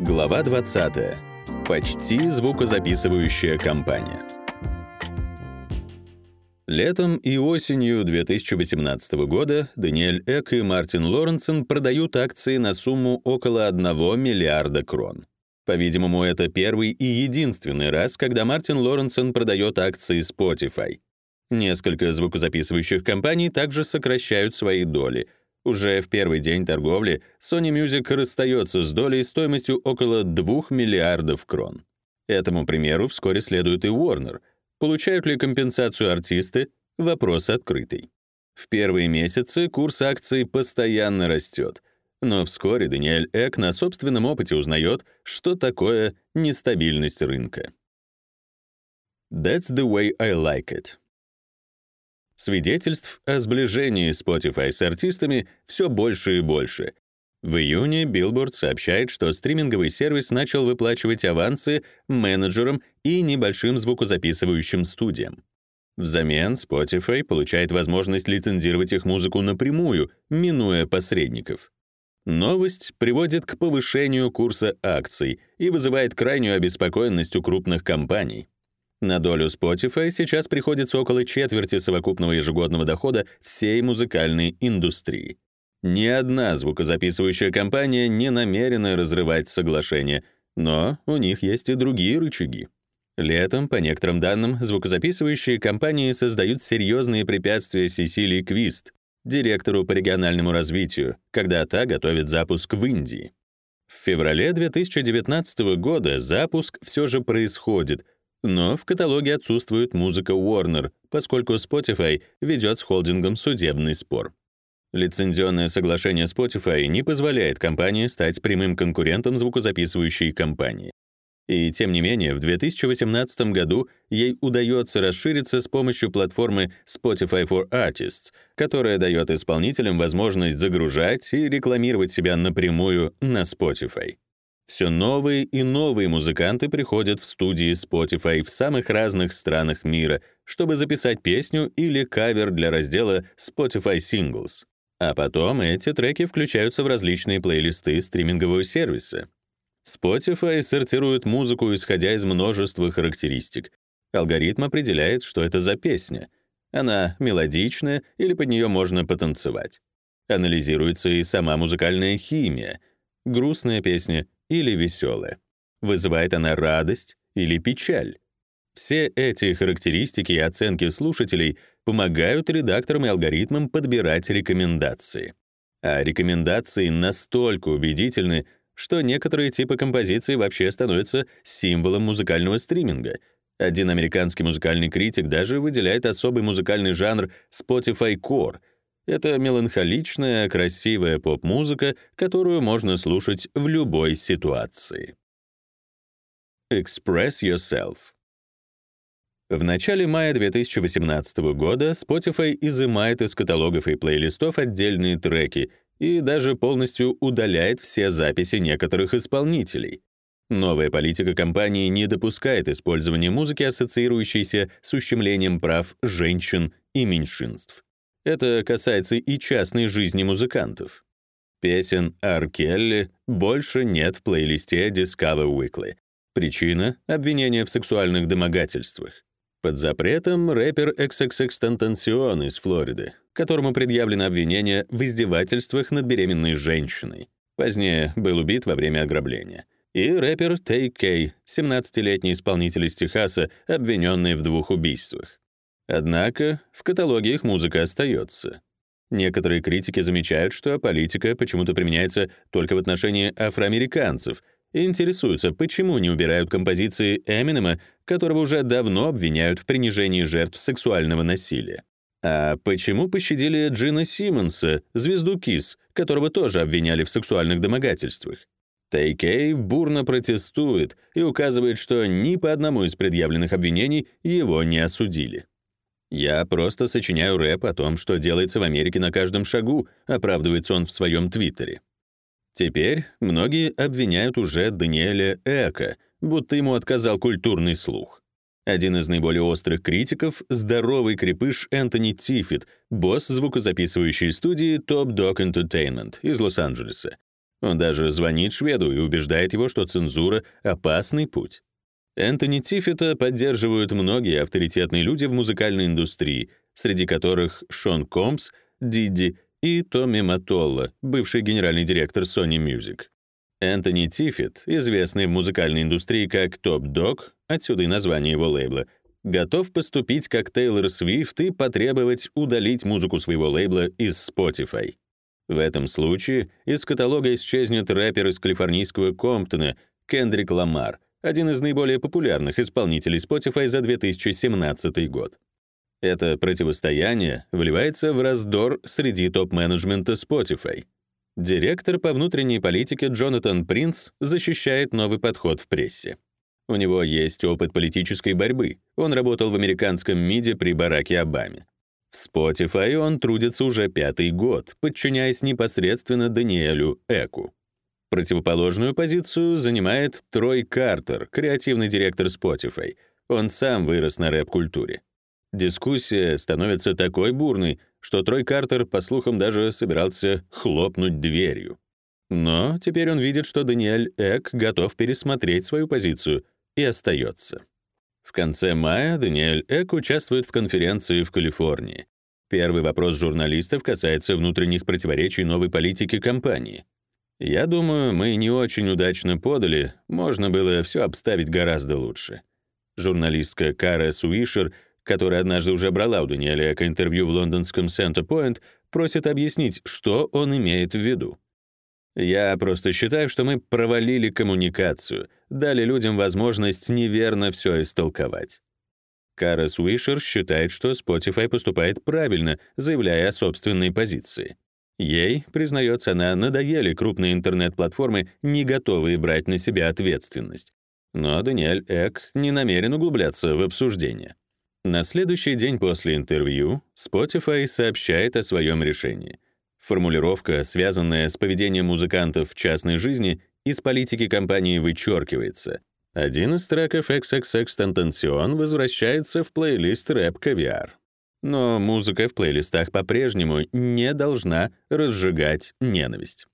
Глава 20. Почти звукозаписывающая компания. Летом и осенью 2018 года Даниэль Эк и Мартин Лоренсон продают акции на сумму около 1 миллиарда крон. По-видимому, это первый и единственный раз, когда Мартин Лоренсон продает акции Spotify. Несколько звукозаписывающих компаний также сокращают свои доли — уже в первый день торговли Sony Music расстается с долей стоимостью около 2 миллиардов крон. Этому примеру вскоре следует и Warner. Получают ли компенсацию артисты? Вопрос открытый. В первые месяцы курс акций постоянно растет, но вскоре Даниэль Эк на собственном опыте узнает, что такое нестабильность рынка. That's the way I like it. Свидетельств о сближении Spotify с артистами все больше и больше. В июне Billboard сообщает, что стриминговый сервис начал выплачивать авансы менеджерам и небольшим звукозаписывающим студиям. Взамен Spotify получает возможность лицензировать их музыку напрямую, минуя посредников. Новость приводит к повышению курса акций и вызывает крайнюю обеспокоенность у крупных компаний. На долю Spotify сейчас приходится около четверти совокупного ежегодного дохода всей музыкальной индустрии. Ни одна звукозаписывающая компания не намерена разрывать соглашение, но у них есть и другие рычаги. Летом, по некоторым данным, звукозаписывающие компании создают серьезные препятствия Сесилии Квист, директору по региональному развитию, когда та готовит запуск в Индии. В феврале 2019 года запуск все же происходит — но в каталоге отсутствует музыка Warner, поскольку Spotify ведет с холдингом судебный спор. Лицензионное соглашение Spotify не позволяет компании стать прямым конкурентом звукозаписывающей компании. И тем не менее, в 2018 году ей удается расшириться с помощью платформы Spotify for Artists, которая дает исполнителям возможность загружать и рекламировать себя напрямую на Spotify. Все новые и новые музыканты приходят в студии Spotify в самых разных странах мира, чтобы записать песню или кавер для раздела Spotify Singles. А потом эти треки включаются в различные плейлисты стримингового сервиса. Spotify сортирует музыку, исходя из множества характеристик. Алгоритм определяет, что это за песня. Она мелодичная или под нее можно потанцевать. Анализируется и сама музыкальная химия. Грустная песня или веселая? Вызывает она радость или печаль? Все эти характеристики и оценки слушателей помогают редакторам и алгоритмам подбирать рекомендации. А рекомендации настолько убедительны, что некоторые типы композиций вообще становятся символом музыкального стриминга. Один американский музыкальный критик даже выделяет особый музыкальный жанр Spotify Core — это меланхоличная, красивая поп-музыка, которую можно слушать в любой ситуации. Express Yourself. В начале мая 2018 года Spotify изымает из каталогов и плейлистов отдельные треки и даже полностью удаляет все записи некоторых исполнителей. Новая политика компании не допускает использования музыки, ассоциирующейся с ущемлением прав женщин и меньшинств. Это касается и частной жизни музыкантов. Песен Ар Келли больше нет в плейлисте Discover Weekly. Причина — обвинение в сексуальных домогательствах. Под запретом рэпер XXXTentacion из Флориды, которому предъявлено обвинение в издевательствах над беременной женщиной. Позднее был убит во время ограбления. И рэпер Tay K, 17-летний исполнитель из Техаса, обвиненный в двух убийствах. Однако в каталоге их музыка остается. Некоторые критики замечают, что политика почему-то применяется только в отношении афроамериканцев и интересуются, почему не убирают композиции Эминема, которого уже давно обвиняют в принижении жертв сексуального насилия. А почему пощадили Джина Симмонса, звезду Кис, которого тоже обвиняли в сексуальных домогательствах? Тайкей бурно протестует и указывает, что ни по одному из предъявленных обвинений его не осудили. «Я просто сочиняю рэп о том, что делается в Америке на каждом шагу», оправдывается он в своем твиттере. Теперь многие обвиняют уже Даниэля Эка, будто ему отказал культурный слух. Один из наиболее острых критиков — здоровый крепыш Энтони Тиффит, босс звукозаписывающей студии Top Dog Entertainment из Лос-Анджелеса. Он даже звонит шведу и убеждает его, что цензура — опасный путь. Энтони Тиффета поддерживают многие авторитетные люди в музыкальной индустрии, среди которых Шон Комс, Дидди и Томми Матолла, бывший генеральный директор Sony Music. Энтони Тиффет, известный в музыкальной индустрии как Топ Дог, отсюда и название его лейбла, готов поступить как Тейлор Свифт и потребовать удалить музыку своего лейбла из Spotify. В этом случае из каталога исчезнет рэпер из калифорнийского Комптона Кендрик Ламар, один из наиболее популярных исполнителей Spotify за 2017 год. Это противостояние вливается в раздор среди топ-менеджмента Spotify. Директор по внутренней политике Джонатан Принц защищает новый подход в прессе. У него есть опыт политической борьбы. Он работал в американском МИДе при Бараке Обаме. В Spotify он трудится уже пятый год, подчиняясь непосредственно Даниэлю Эку. Противоположную позицию занимает Трой Картер, креативный директор Spotify. Он сам вырос на рэп-культуре. Дискуссия становится такой бурной, что Трой Картер, по слухам, даже собирался хлопнуть дверью. Но теперь он видит, что Даниэль Эк готов пересмотреть свою позицию и остается. В конце мая Даниэль Эк участвует в конференции в Калифорнии. Первый вопрос журналистов касается внутренних противоречий новой политики компании. Я думаю, мы не очень удачно подали, можно было все обставить гораздо лучше. Журналистка Кара Суишер, которая однажды уже брала у Даниэля интервью в лондонском Point, просит объяснить, что он имеет в виду. Я просто считаю, что мы провалили коммуникацию, дали людям возможность неверно все истолковать. Кара Суишер считает, что Spotify поступает правильно, заявляя о собственной позиции. Ей, признается она, надоели крупные интернет-платформы, не готовые брать на себя ответственность. Но Даниэль Эк не намерен углубляться в обсуждение. На следующий день после интервью Spotify сообщает о своем решении — Формулировка, связанная с поведением музыкантов в частной жизни, из политики компании вычеркивается. Один из треков XXX Tentacion возвращается в плейлист Рэп Caviar. Но музыка в плейлистах по-прежнему не должна разжигать ненависть.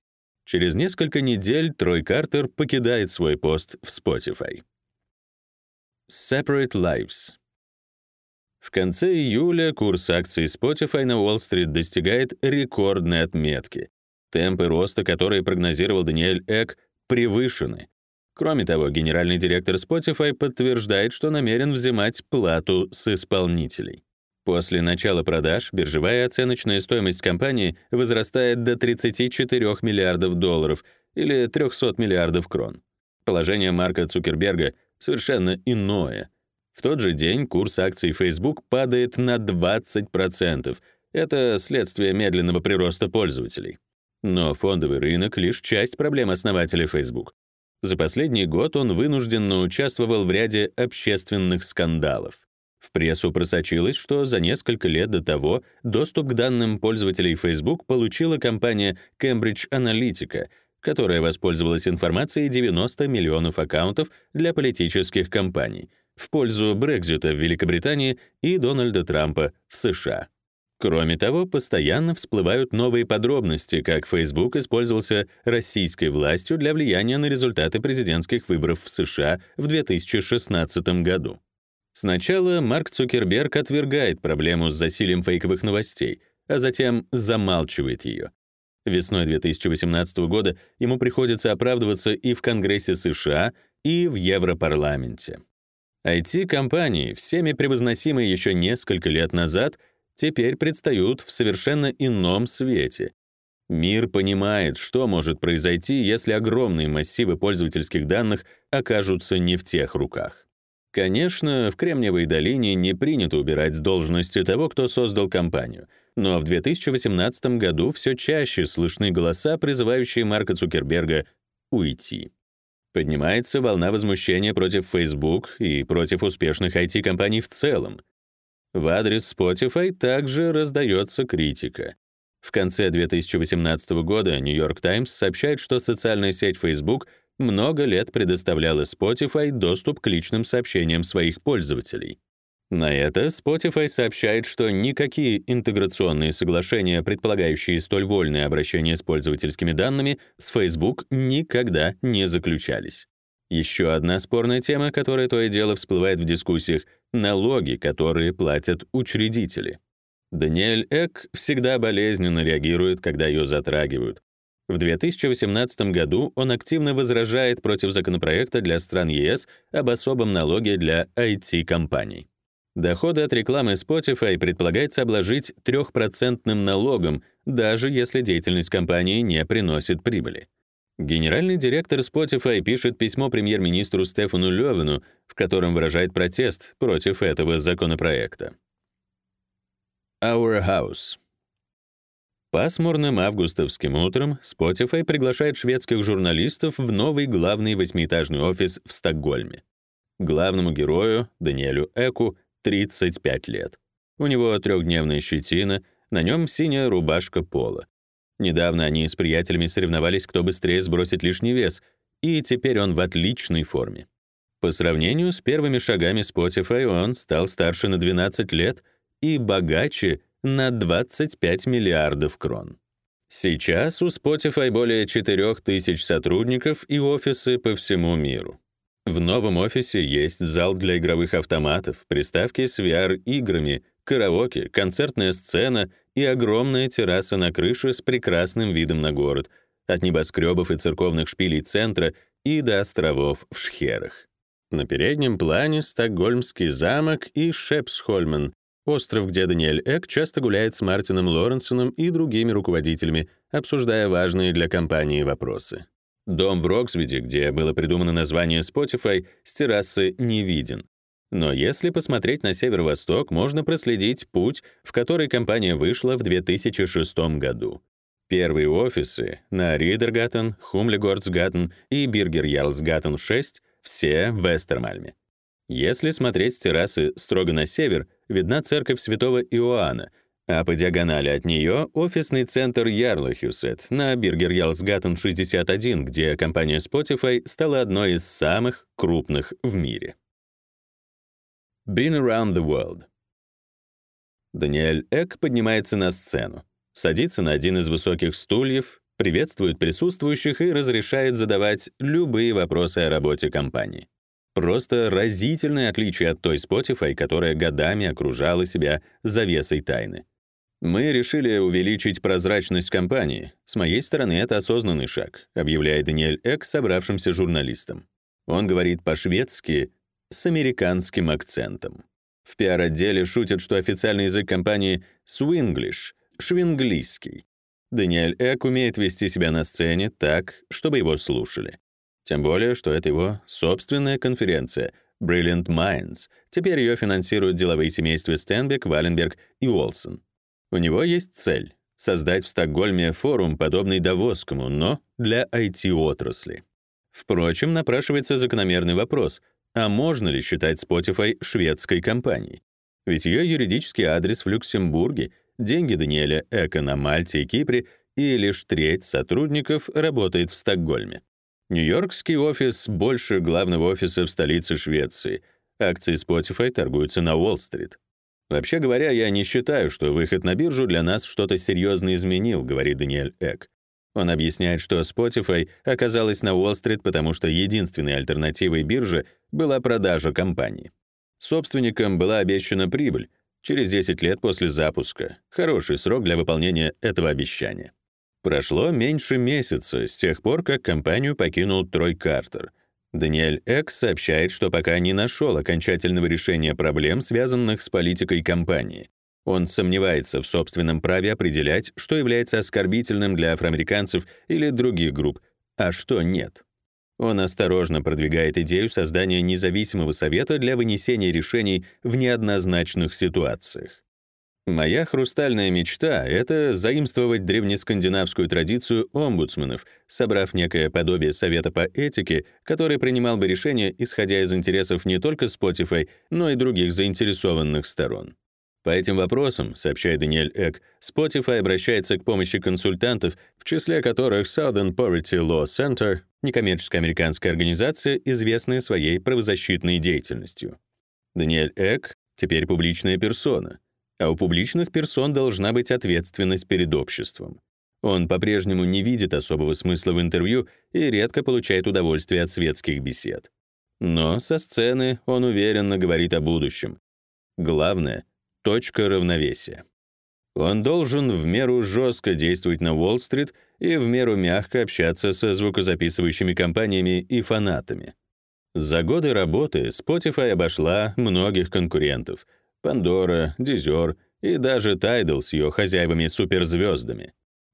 Через несколько недель Трой Картер покидает свой пост в Spotify. Separate Lives в конце июля курс акций Spotify на Уолл-стрит достигает рекордной отметки. Темпы роста, которые прогнозировал Даниэль Эк, превышены. Кроме того, генеральный директор Spotify подтверждает, что намерен взимать плату с исполнителей. После начала продаж биржевая оценочная стоимость компании возрастает до 34 миллиардов долларов или 300 миллиардов крон. Положение Марка Цукерберга совершенно иное — в тот же день курс акций Facebook падает на 20%. Это следствие медленного прироста пользователей. Но фондовый рынок — лишь часть проблем основателя Facebook. За последний год он вынужденно участвовал в ряде общественных скандалов. Прессу просочилось, что за несколько лет до того доступ к данным пользователей Facebook получила компания Cambridge Analytica, которая воспользовалась информацией 90 миллионов аккаунтов для политических кампаний — в пользу Брекзита в Великобритании и Дональда Трампа в США. Кроме того, постоянно всплывают новые подробности, как Facebook использовался российской властью для влияния на результаты президентских выборов в США в 2016 году. Сначала Марк Цукерберг отвергает проблему с засилием фейковых новостей, а затем замалчивает ее. Весной 2018 года ему приходится оправдываться и в Конгрессе США, и в Европарламенте. IT-компании, всеми превозносимые еще несколько лет назад, теперь предстают в совершенно ином свете. Мир понимает, что может произойти, если огромные массивы пользовательских данных окажутся не в тех руках. Конечно, в Кремниевой долине не принято убирать с должности того, кто создал компанию, но в 2018 году все чаще слышны голоса, призывающие Марка Цукерберга уйти. Поднимается волна возмущения против Facebook и против успешных IT-компаний в целом. В адрес Spotify также раздается критика. В конце 2018 года New York Times сообщает, что социальная сеть Facebook много лет предоставляла Spotify доступ к личным сообщениям своих пользователей. На это Spotify сообщает, что никакие интеграционные соглашения, предполагающие столь вольное обращение с пользовательскими данными, с Facebook никогда не заключались. Еще одна спорная тема, которая то и дело всплывает в дискуссиях — налоги, которые платят учредители. Даниэль Эк всегда болезненно реагирует, когда ее затрагивают. В 2018 году он активно возражает против законопроекта для стран ЕС об особом налоге для IT-компаний. Доходы от рекламы Spotify предполагается обложить трехпроцентным налогом, даже если деятельность компании не приносит прибыли. Генеральный директор Spotify пишет письмо премьер-министру Стефану Лёвену, в котором выражает протест против этого законопроекта. Our House. Пасмурным августовским утром Spotify приглашает шведских журналистов в новый главный восьмиэтажный офис в Стокгольме. Главному герою, Даниэлю Эку, 35 лет. У него трехдневная щетина, на нем синяя рубашка пола. Недавно они с приятелями соревновались, кто быстрее сбросит лишний вес, и теперь он в отличной форме. По сравнению с первыми шагами Spotify он стал старше на 12 лет и богаче на 25 миллиардов крон. Сейчас у Spotify более 4000 сотрудников и офисы по всему миру. В новом офисе есть зал для игровых автоматов, приставки с VR-играми, караоке, концертная сцена и огромная терраса на крыше с прекрасным видом на город, от небоскребов и церковных шпилей центра и до островов в Шхерах. На переднем плане Стокгольмский замок и Шепсхольмен, остров, где Даниэль Эк часто гуляет с Мартином Лоренсоном и другими руководителями, обсуждая важные для компании вопросы. Дом в Рогсведе, где было придумано название Spotify, с террасы не виден. Но если посмотреть на северо-восток, можно проследить путь, в который компания вышла в 2006 году. Первые офисы на Ридергаттен, Хумлегорцгаттен и Биргер-Ярлсгаттен 6 все в Эстермальме. Если смотреть с террасы строго на север, видна церковь Святого Иоанна — а по диагонали от нее офисный центр Ярлахюсет на Биргер-Ярлсгаттен 61, где компания Spotify стала одной из самых крупных в мире. Been Around the World. Даниэль Эк поднимается на сцену, садится на один из высоких стульев, приветствует присутствующих и разрешает задавать любые вопросы о работе компании. Просто разительное отличие от той Spotify, которая годами окружала себя завесой тайны. Мы решили увеличить прозрачность компании. С моей стороны, это осознанный шаг, объявляет Даниэль Эк собравшимся журналистам. Он говорит по-шведски с американским акцентом. В пиар-отделе шутят, что официальный язык компании свинглиш, швинглийский. Даниэль Эк умеет вести себя на сцене так, чтобы его слушали. Тем более, что это его собственная конференция Brilliant Minds. Теперь ее финансируют деловые семейства Стенбек, Валенберг и Уолсон. У него есть цель — создать в Стокгольме форум, подобный Давосскому, но для IT-отрасли. Впрочем, напрашивается закономерный вопрос, а можно ли считать Spotify шведской компанией? Ведь ее юридический адрес в Люксембурге, деньги Даниэля Эка на Мальте и Кипре, и лишь треть сотрудников работает в Стокгольме. Нью-Йоркский офис больше главного офиса в столице Швеции. Акции Spotify торгуются на Уолл-стрит. Вообще говоря, я не считаю, что выход на биржу для нас что-то серьезно изменил, говорит Даниэль Эк. Он объясняет, что Spotify оказалась на Уолл-стрит, потому что единственной альтернативой бирже была продажа компании. Собственникам была обещана прибыль через 10 лет после запуска. Хороший срок для выполнения этого обещания. Прошло меньше месяца с тех пор, как компанию покинул Трой Картер — Даниэль Экс сообщает, что пока не нашел окончательного решения проблем, связанных с политикой компании. Он сомневается в собственном праве определять, что является оскорбительным для афроамериканцев или других групп, а что нет. Он осторожно продвигает идею создания независимого совета для вынесения решений в неоднозначных ситуациях. Моя хрустальная мечта — это заимствовать древнескандинавскую традицию омбудсменов, собрав некое подобие совета по этике, который принимал бы решения, исходя из интересов не только Spotify, но и других заинтересованных сторон. По этим вопросам, сообщает Даниэль Эк, Spotify обращается к помощи консультантов, в числе которых Southern Poverty Law Center, некоммерческая американская организация, известная своей правозащитной деятельностью. Даниэль Эк теперь публичная персона. А у публичных персон должна быть ответственность перед обществом. Он по-прежнему не видит особого смысла в интервью и редко получает удовольствие от светских бесед. Но со сцены он уверенно говорит о будущем. Главное — точка равновесия. Он должен в меру жестко действовать на Уолл-стрит и в меру мягко общаться со звукозаписывающими компаниями и фанатами. За годы работы Spotify обошла многих конкурентов — Pandora, Deezer и даже Tidal с ее хозяевами-суперзвездами.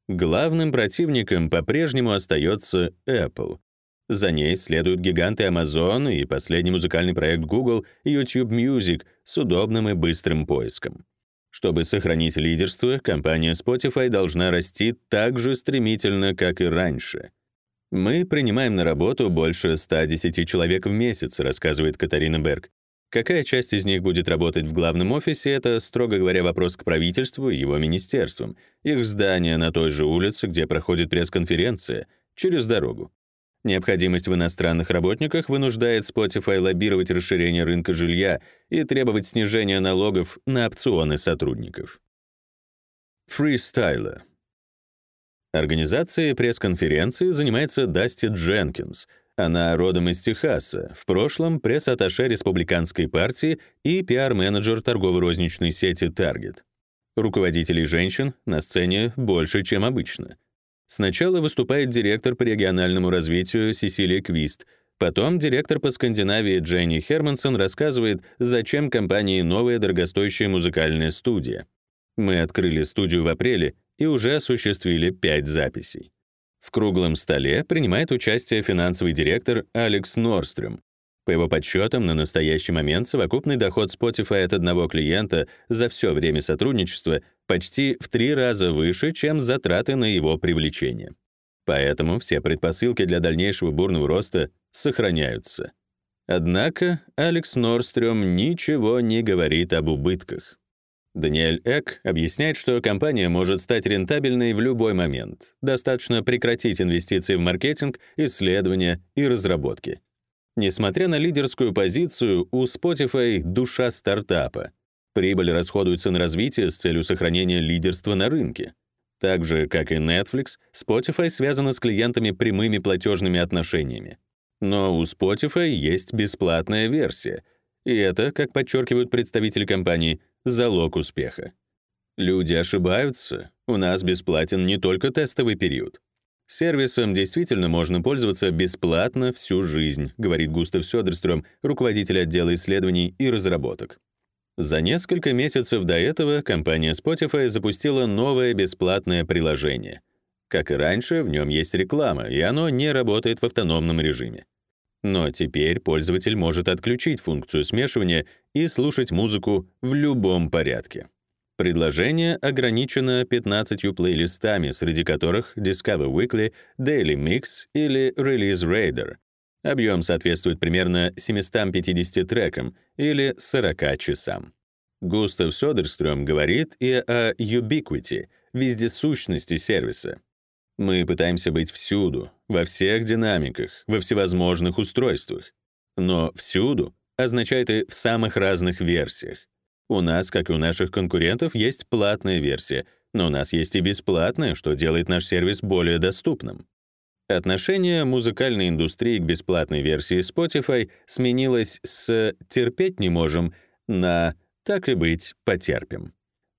Главным противником по-прежнему остается Apple. За ней следуют гиганты Amazon и последний музыкальный проект Google YouTube Music с удобным и быстрым поиском. Чтобы сохранить лидерство, компания Spotify должна расти так же стремительно, как и раньше. Мы принимаем на работу больше 110 человек в месяц, рассказывает Катарина Берг. Какая часть из них будет работать в главном офисе это, строго говоря, вопрос к правительству и его министерствам. Их здание на той же улице, где проходит пресс-конференция, через дорогу. Необходимость в иностранных работниках вынуждает Spotify лоббировать расширение рынка жилья и требовать снижения налогов на опционы сотрудников. Фристайла. Организацией пресс-конференции занимается Дасти Дженкинс. Она родом из Техаса, в прошлом пресс-атташе республиканской партии и пиар-менеджер торгово-розничной сети Target. Руководителей женщин на сцене больше, чем обычно — Сначала выступает директор по региональному развитию Сесилия Квист, потом директор по Скандинавии Дженни Хермансон рассказывает, зачем компании новая дорогостоящая музыкальная студия. Мы открыли студию в апреле и уже осуществили пять записей. В круглом столе принимает участие финансовый директор Алекс Норстрём. По его подсчетам, на настоящий момент совокупный доход Spotify от одного клиента за все время сотрудничества почти в три раза выше, чем затраты на его привлечение. Поэтому все предпосылки для дальнейшего бурного роста сохраняются. Однако Алекс Норстрём ничего не говорит об убытках. Даниэль Эк объясняет, что компания может стать рентабельной в любой момент. Достаточно прекратить инвестиции в маркетинг, исследования и разработки. Несмотря на лидерскую позицию, у Spotify душа стартапа. Прибыль расходуется на развитие с целью сохранения лидерства на рынке. Так же, как и Netflix, Spotify связана с клиентами прямыми платежными отношениями. Но у Spotify есть бесплатная версия, и это, как подчеркивают представители компании, залог успеха. Люди ошибаются. У нас бесплатен не только тестовый период. Сервисом действительно можно пользоваться бесплатно всю жизнь, говорит Густав Сёдерстрём, руководитель отдела исследований и разработок. За несколько месяцев до этого компания Spotify запустила новое бесплатное приложение. Как и раньше, в нем есть реклама, и оно не работает в автономном режиме. Но теперь пользователь может отключить функцию смешивания и слушать музыку в любом порядке. Предложение ограничено 15 плейлистами, среди которых Discover Weekly, Daily Mix или Release Radar, Объем соответствует примерно 750 трекам или 40 часам. Густав Содерстрём говорит и о ubiquity, вездесущности сервиса. Мы пытаемся быть всюду, во всех динамиках, во всевозможных устройствах. Но «всюду» означает и в самых разных версиях. У нас, как и у наших конкурентов, есть платная версия, но у нас есть и бесплатная, что делает наш сервис более доступным. Отношение музыкальной индустрии к бесплатной версии Spotify сменилось с «терпеть не можем» на «так и быть, потерпим».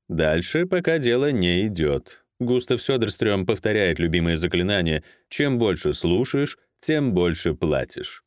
Дальше пока дело не идет. Густав Сёдерстрём повторяет любимое заклинание «чем больше слушаешь, тем больше платишь».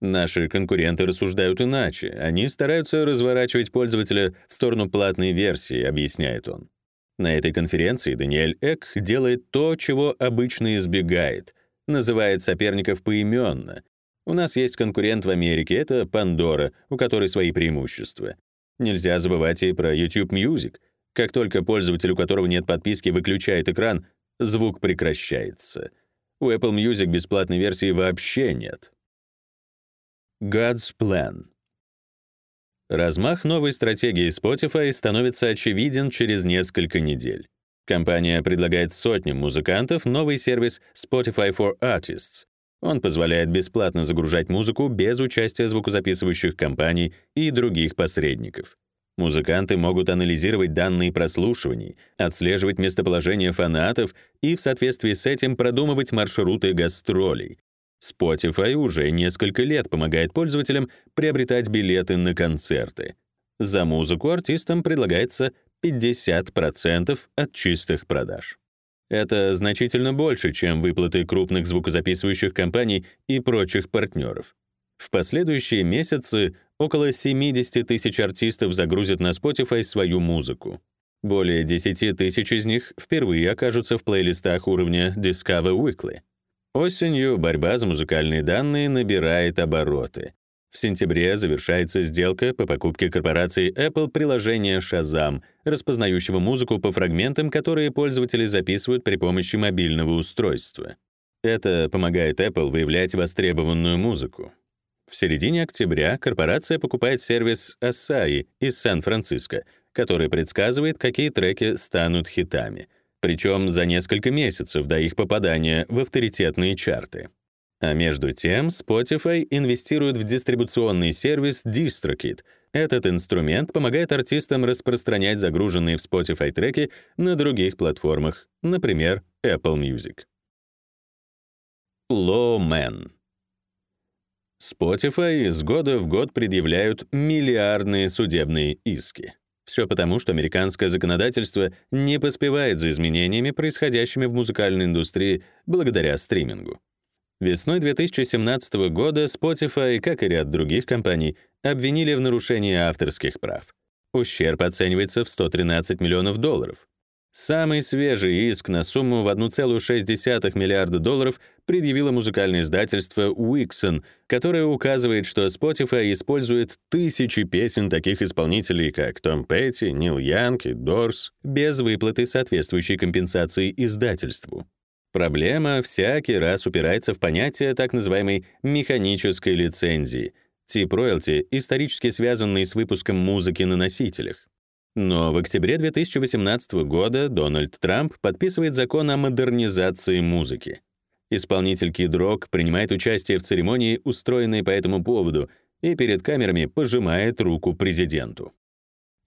Наши конкуренты рассуждают иначе. Они стараются разворачивать пользователя в сторону платной версии, объясняет он. На этой конференции Даниэль Эк делает то, чего обычно избегает называет соперников поименно. У нас есть конкурент в Америке, это Pandora, у которой свои преимущества. Нельзя забывать и про YouTube Music. Как только пользователь, у которого нет подписки, выключает экран, звук прекращается. У Apple Music бесплатной версии вообще нет. God's Plan. Размах новой стратегии Spotify становится очевиден через несколько недель. Компания предлагает сотням музыкантов новый сервис Spotify for Artists. Он позволяет бесплатно загружать музыку без участия звукозаписывающих компаний и других посредников. Музыканты могут анализировать данные прослушиваний, отслеживать местоположение фанатов и в соответствии с этим продумывать маршруты гастролей. Spotify уже несколько лет помогает пользователям приобретать билеты на концерты. За музыку артистам предлагается 50% от чистых продаж. Это значительно больше, чем выплаты крупных звукозаписывающих компаний и прочих партнеров. В последующие месяцы около 70 тысяч артистов загрузят на Spotify свою музыку. Более 10 тысяч из них впервые окажутся в плейлистах уровня Discover Weekly. Осенью борьба за музыкальные данные набирает обороты. В сентябре завершается сделка по покупке корпорации Apple приложения Shazam, распознающего музыку по фрагментам, которые пользователи записывают при помощи мобильного устройства. Это помогает Apple выявлять востребованную музыку. В середине октября корпорация покупает сервис Asahi из Сан-Франциско, который предсказывает, какие треки станут хитами, причем за несколько месяцев до их попадания в авторитетные чарты. А между тем, Spotify инвестирует в дистрибуционный сервис DistroKid. Этот инструмент помогает артистам распространять загруженные в Spotify треки на других платформах, например, Apple Music. Lawman. Spotify с года в год предъявляют миллиардные судебные иски. Все потому, что американское законодательство не поспевает за изменениями, происходящими в музыкальной индустрии благодаря стримингу. Весной 2017 года Spotify, как и ряд других компаний, обвинили в нарушении авторских прав. Ущерб оценивается в 113 миллионов долларов. Самый свежий иск на сумму в 1,6 миллиарда долларов предъявило музыкальное издательство Wixon, которое указывает, что Spotify использует тысячи песен таких исполнителей, как Том Петти, Нил Янг и Дорс, без выплаты соответствующей компенсации издательству. Проблема всякий раз упирается в понятие так называемой механической лицензии, тип роялти, исторически связанный с выпуском музыки на носителях. Но в октябре 2018 года Дональд Трамп подписывает закон о модернизации музыки. Исполнитель Kid Rock принимает участие в церемонии, устроенной по этому поводу, и перед камерами пожимает руку президенту.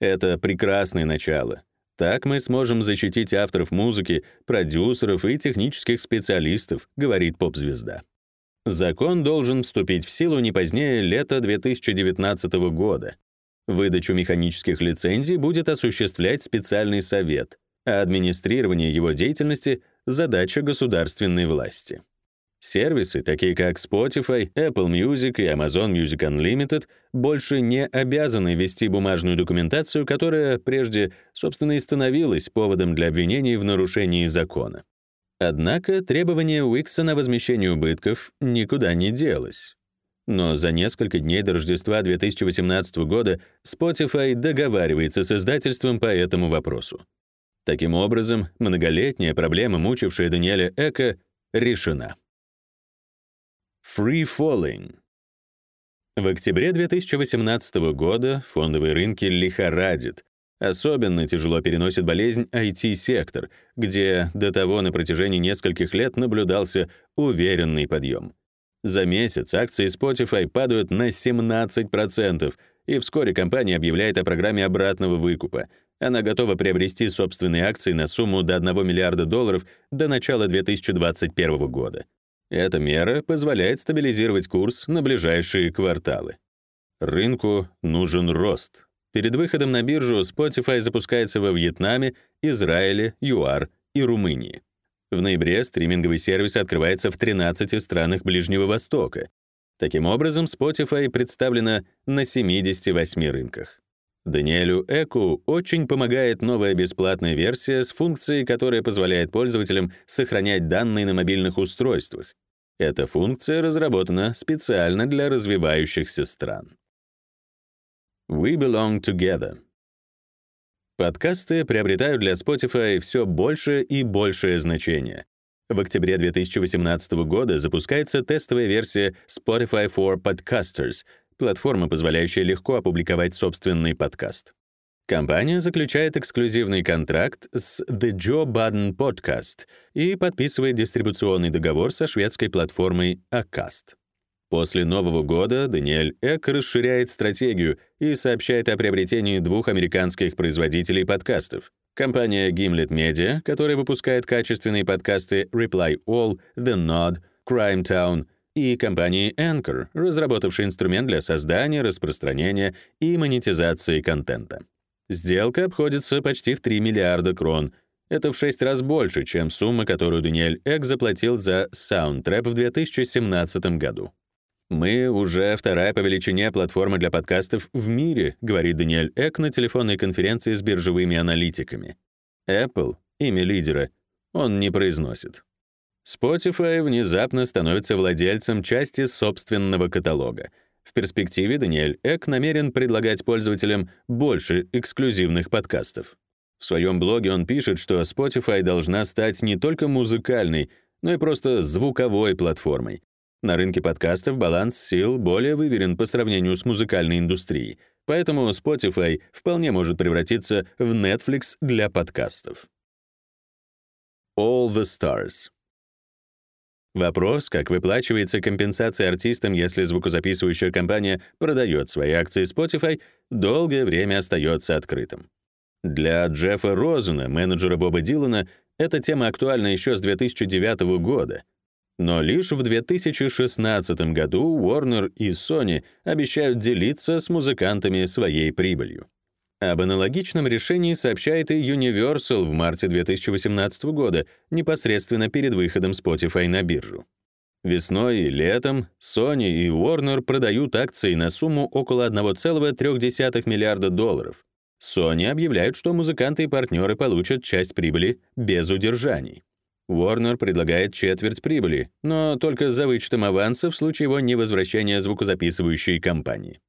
Это прекрасное начало. Так мы сможем защитить авторов музыки, продюсеров и технических специалистов, говорит поп-звезда. Закон должен вступить в силу не позднее лета 2019 года. Выдачу механических лицензий будет осуществлять специальный совет, а администрирование его деятельности — задача государственной власти. Сервисы, такие как Spotify, Apple Music и Amazon Music Unlimited, больше не обязаны вести бумажную документацию, которая прежде, собственно, и становилась поводом для обвинений в нарушении закона. Однако требование Уикса о возмещении убытков никуда не делось. Но за несколько дней до Рождества 2018 года Spotify договаривается с издательством по этому вопросу. Таким образом, многолетняя проблема, мучившая Даниэля Эка, решена. Free Falling. В октябре 2018 года фондовые рынки лихорадят. Особенно тяжело переносит болезнь IT-сектор, где до того на протяжении нескольких лет наблюдался уверенный подъем. За месяц акции Spotify падают на 17%, и вскоре компания объявляет о программе обратного выкупа. Она готова приобрести собственные акции на сумму до 1 миллиарда долларов до начала 2021 года. Эта мера позволяет стабилизировать курс на ближайшие кварталы. Рынку нужен рост. Перед выходом на биржу Spotify запускается во Вьетнаме, Израиле, ЮАР и Румынии. В ноябре стриминговый сервис открывается в 13 странах Ближнего Востока. Таким образом, Spotify представлена на 78 рынках. Даниэлю Эку очень помогает новая бесплатная версия с функцией, которая позволяет пользователям сохранять данные на мобильных устройствах. Эта функция разработана специально для развивающихся стран. We belong together. Подкасты приобретают для Spotify все больше и большее значение. В октябре 2018 года запускается тестовая версия Spotify for Podcasters, платформа, позволяющая легко опубликовать собственный подкаст. Компания заключает эксклюзивный контракт с The Joe Budden Podcast и подписывает дистрибуционный договор со шведской платформой Acast. После Нового года Даниэль Эк расширяет стратегию и сообщает о приобретении двух американских производителей подкастов. Компания Gimlet Media, которая выпускает качественные подкасты Reply All, The Nod, Crime Town, и компании Anchor, разработавшей инструмент для создания, распространения и монетизации контента. Сделка обходится почти в 3 миллиарда крон. Это в 6 раз больше, чем сумма, которую Даниэль Эк заплатил за Soundtrap в 2017 году. «Мы уже вторая по величине платформа для подкастов в мире», говорит Даниэль Эк на телефонной конференции с биржевыми аналитиками. Apple, имя лидера, он не произносит. Spotify внезапно становится владельцем части собственного каталога. В перспективе Даниэль Эк намерен предлагать пользователям больше эксклюзивных подкастов. В своем блоге он пишет, что Spotify должна стать не только музыкальной, но и просто звуковой платформой, на рынке подкастов баланс сил более выверен по сравнению с музыкальной индустрией, поэтому Spotify вполне может превратиться в Netflix для подкастов. All the Stars Вопрос, как выплачивается компенсация артистам, если звукозаписывающая компания продает свои акции Spotify, долгое время остается открытым. Для Джеффа Розена, менеджера Боба Дилана, эта тема актуальна еще с 2009 года, но лишь в 2016 году Warner и Sony обещают делиться с музыкантами своей прибылью. Об аналогичном решении сообщает и Universal в марте 2018 года, непосредственно перед выходом Spotify на биржу. Весной и летом Sony и Warner продают акции на сумму около 1,3 миллиарда долларов. Sony объявляют, что музыканты и партнеры получат часть прибыли без удержаний. Warner предлагает четверть прибыли, но только за вычетом аванса в случае его невозвращения звукозаписывающей компании.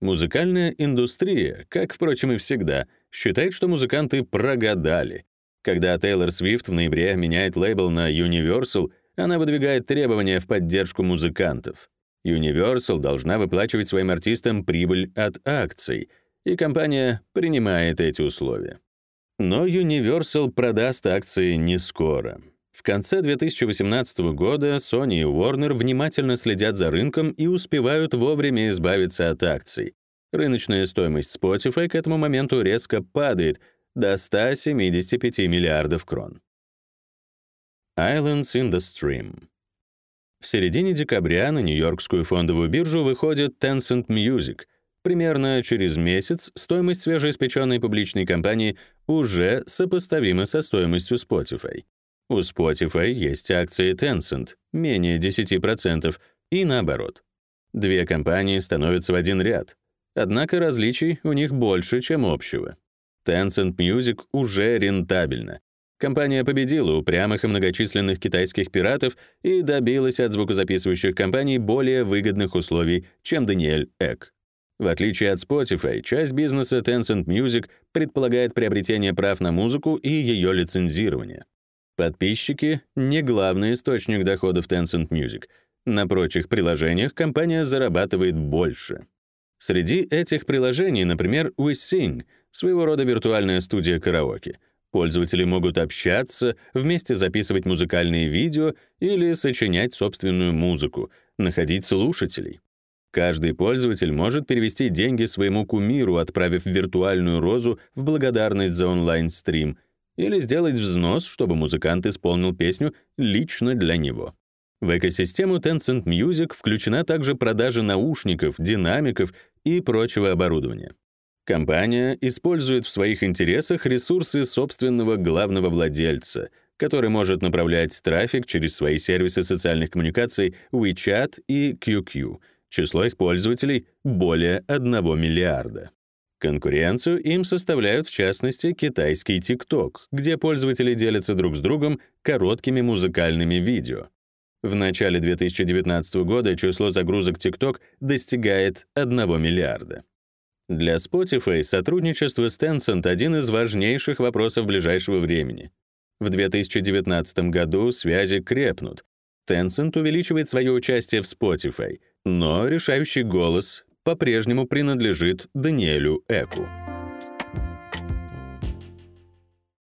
Музыкальная индустрия, как, впрочем, и всегда, считает, что музыканты прогадали. Когда Тейлор Свифт в ноябре меняет лейбл на Universal, она выдвигает требования в поддержку музыкантов. Universal должна выплачивать своим артистам прибыль от акций, и компания принимает эти условия. Но Universal продаст акции не скоро. В конце 2018 года Sony и Warner внимательно следят за рынком и успевают вовремя избавиться от акций. Рыночная стоимость Spotify к этому моменту резко падает до 175 миллиардов крон. Islands in the Stream. В середине декабря на Нью-Йоркскую фондовую биржу выходит Tencent Music. Примерно через месяц стоимость свежеиспеченной публичной компании уже сопоставима со стоимостью Spotify. У Spotify есть акции Tencent, менее 10%, и наоборот. Две компании становятся в один ряд. Однако различий у них больше, чем общего. Tencent Music уже рентабельна. Компания победила упрямых и многочисленных китайских пиратов и добилась от звукозаписывающих компаний более выгодных условий, чем Даниэль Эк. В отличие от Spotify, часть бизнеса Tencent Music предполагает приобретение прав на музыку и ее лицензирование. Подписчики — не главный источник доходов Tencent Music. На прочих приложениях компания зарабатывает больше. Среди этих приложений, например, WeSing, своего рода виртуальная студия караоке. Пользователи могут общаться, вместе записывать музыкальные видео или сочинять собственную музыку, находить слушателей. Каждый пользователь может перевести деньги своему кумиру, отправив виртуальную розу в благодарность за онлайн-стрим — или сделать взнос, чтобы музыкант исполнил песню лично для него. В экосистему Tencent Music включена также продажа наушников, динамиков и прочего оборудования. Компания использует в своих интересах ресурсы собственного главного владельца, который может направлять трафик через свои сервисы социальных коммуникаций WeChat и QQ. Число их пользователей более 1 миллиарда. Конкуренцию им составляют, в частности, китайский TikTok, где пользователи делятся друг с другом короткими музыкальными видео. В начале 2019 года число загрузок TikTok достигает 1 миллиарда. Для Spotify сотрудничество с Tencent — один из важнейших вопросов ближайшего времени. В 2019 году связи крепнут. Tencent увеличивает свое участие в Spotify, но решающий голос по-прежнему принадлежит Даниэлю Эку.